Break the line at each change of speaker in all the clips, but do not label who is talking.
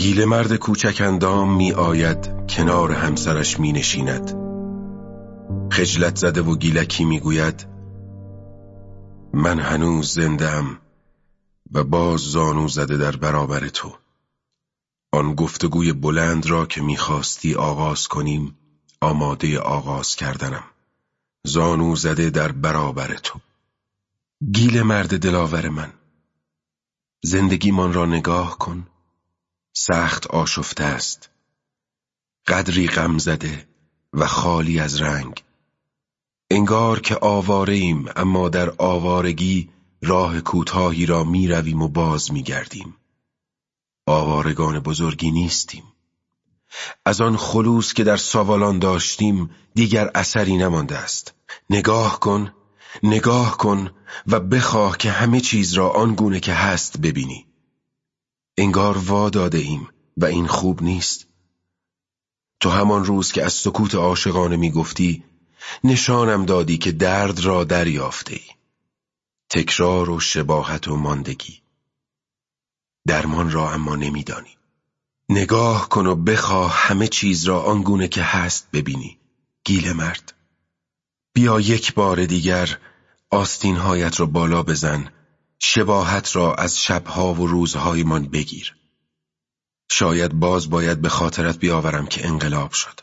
گیل مرد کوچک اندام می آید کنار همسرش می نشیند. خجلت زده و گیلکی می گوید من هنوز زندم و باز زانو زده در برابر تو. آن گفتگوی بلند را که می‌خواستی آغاز کنیم آماده آغاز کردنم. زانو زده در برابر تو. گیل مرد دلاور من زندگیمان را نگاه کن. سخت آشفته است قدری غم زده و خالی از رنگ انگار که آواره ایم اما در آوارگی راه کوتاهی را می رویم و باز می گردیم. آوارگان بزرگی نیستیم. از آن خلوص که در ساوالان داشتیم دیگر اثری نمانده است. نگاه کن، نگاه کن و بخواه که همه چیز را آنگونه که هست ببینی. انگار وا داده ایم و این خوب نیست. تو همان روز که از سکوت عاشقانه می گفتی نشانم دادی که درد را دریافته ای. تکرار و شباهت و ماندگی درمان را اما نمیدانی نگاه کن و بخواه همه چیز را آنگونه که هست ببینی گیل مرد بیا یک بار دیگر آستینهایت را بالا بزن شباهت را از شبها و روزهایمان بگیر. شاید باز باید به خاطرت بیاورم که انقلاب شد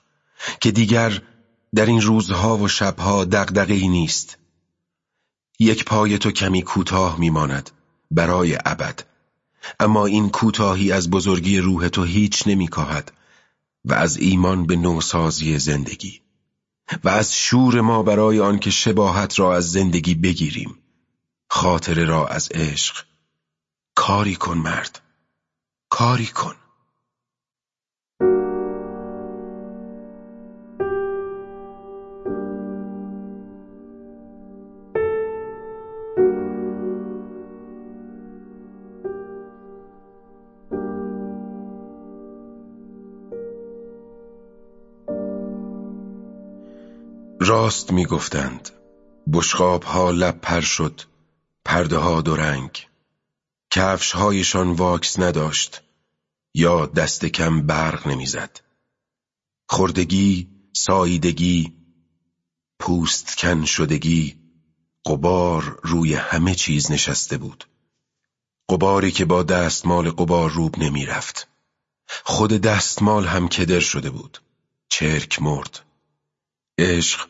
که دیگر در این روزها و شبها دقدقهی نیست. یک پای تو کمی کوتاه میماند برای ابد اما این کوتاهی از بزرگی روح تو هیچ نمیکاهد و از ایمان به نوسازی زندگی. و از شور ما برای آنکه شباهت را از زندگی بگیریم. خاطره را از عشق. کاری کن مرد. کاری کن. راست می‌گفتند. بشقاب ها لب پر شد. پرده ها دو رنگ. کفش هایشان واکس نداشت. یا دست کم برق نمی‌زد. خردگی ساییدگی پوست کن شدگی قبار روی همه چیز نشسته بود. قباری که با دستمال قبار روب نمی‌رفت. خود دستمال هم کدر شده بود. چرک مرد. عشق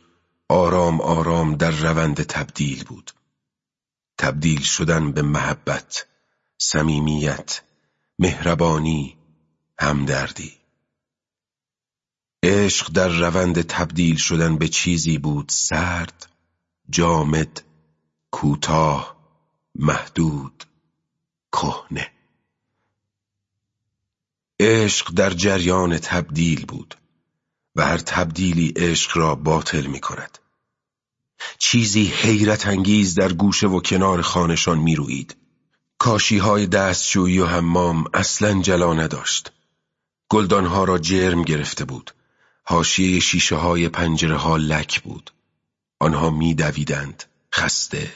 آرام آرام در روند تبدیل بود. تبدیل شدن به محبت صمیمیت مهربانی همدردی عشق در روند تبدیل شدن به چیزی بود سرد جامد کوتاه محدود کهنه عشق در جریان تبدیل بود و هر تبدیلی عشق را باطل می کند. چیزی حیرت انگیز در گوشه و کنار خانشان می روید. کاشی های دستشویی و حمام اصلا جلا نداشت. گلدانها را جرم گرفته بود. حاشیه شیشه های پنجره ها لک بود. آنها می دویدند. خسته.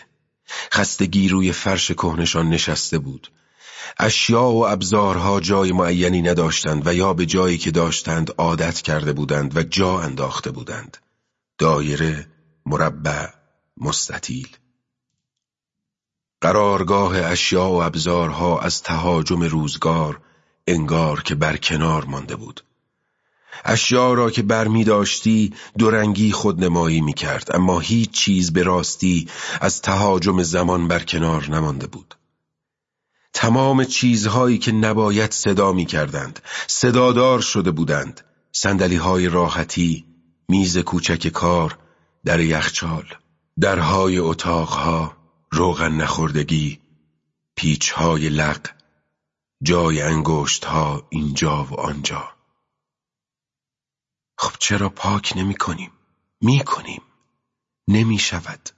خستگی روی فرش کهنشان نشسته بود. اشیا و ابزارها جای معینی نداشتند و یا به جایی که داشتند عادت کرده بودند و جا انداخته بودند دایره مربع مستطیل. قرارگاه اشیا و ابزارها از تهاجم روزگار انگار که بر کنار مانده بود. اشیا را که بر می داشتی دورنگی خودنمایی می کرد اما هیچ چیز به راستی از تهاجم زمان بر کنار نمانده بود. تمام چیزهایی که نباید صدا می کردند صدادار شده بودند. سندلی های راحتی میز کوچک کار در یخچال درهای اتاقها روغن نخوردگی پیچهای لق جای انگشتها اینجا و آنجا. خب چرا پاک نمی کنیم؟ می کنیم. نمی شود.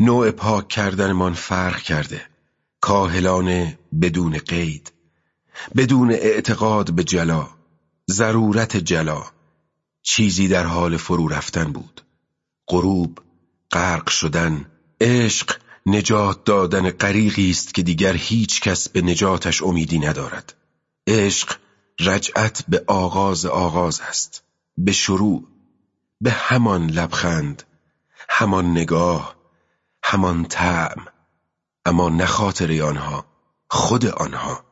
نوع پاک کردنمان فرق کرده. کاهلانه بدون قید بدون اعتقاد به جلا ضرورت جلا. چیزی در حال فرو رفتن بود. غروب غرق شدن عشق نجات دادن غریقی است که دیگر هیچ کس به نجاتش امیدی ندارد. عشق رجعت به آغاز آغاز است به شروع به همان لبخند همان نگاه همان طعم اما نه خاطر آنها خود آنها.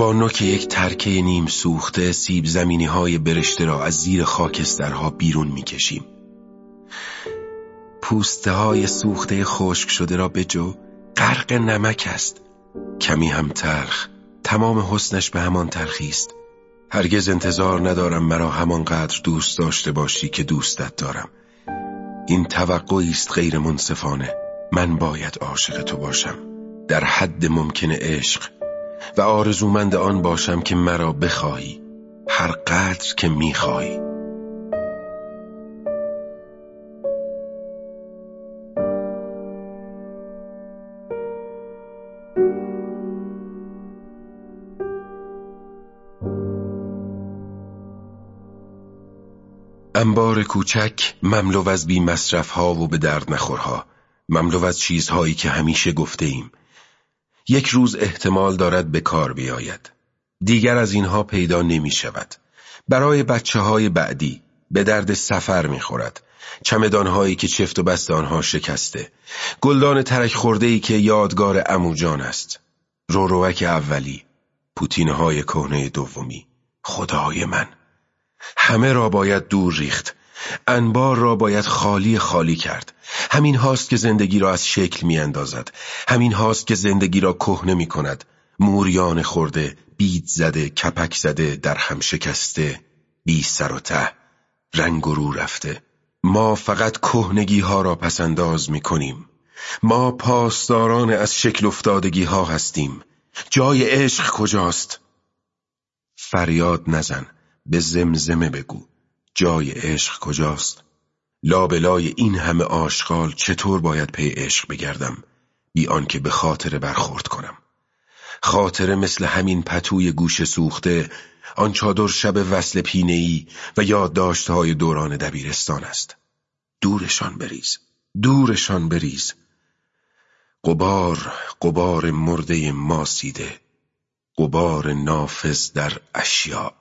با نوک یک ترکه نیم سوخته سیب زمینی های برشته را از زیر خاکسترها بیرون می کشیم. پوسته های سوخته خشک شده را به جو غرق نمک است. کمی هم تلخ. تمام حسنش به همان تلخی است. هرگز انتظار ندارم مرا همانقدر دوست داشته باشی که دوستت دارم. این توقعی است غیر منصفانه. من باید عاشق تو باشم. در حد ممکن عشق و آرزومند آن باشم که مرا بخواهی. هر قدر که می‌خواهی. انبار کوچک مملو از بی مصرف ها و به درد نخورها. مملو از چیزهایی که همیشه گفته ایم یک روز احتمال دارد به کار بیاید. دیگر از اینها پیدا نمی شود. برای بچه های بعدی به درد سفر می خورد. چمدانهایی که چفت و بست آنها شکسته. گلدان ترک خورده ای که یادگار اموجان است. روروک اولی پوتینهای کهنه دومی. خدای من! همه را باید دور ریخت. انبار را باید خالی خالی کرد. همین هاست که زندگی را از شکل می اندازد همین هاست که زندگی را کهنه می کند موریان خورده بید زده کپک زده در هم شکسته بی سر و ته رنگ و رو رفته. ما فقط کهنگی ها را پسنداز می کنیم ما پاسداران از شکل افتادگی ها هستیم. جای عشق کجاست؟ فریاد نزن. به زمزمه بگو. جای عشق کجاست؟ لابلای این همه آشغال چطور باید پی عشق بگردم؟ بی آنکه به خاطر برخورد کنم. خاطره مثل همین پتوی گوش سوخته آن چادر شب وصل پینه‌ای و یادداشتهای دوران دبیرستان است. دورشان بریز دورشان بریز. قبار قبار مرده ماسیده قبار نافذ در اشیاء.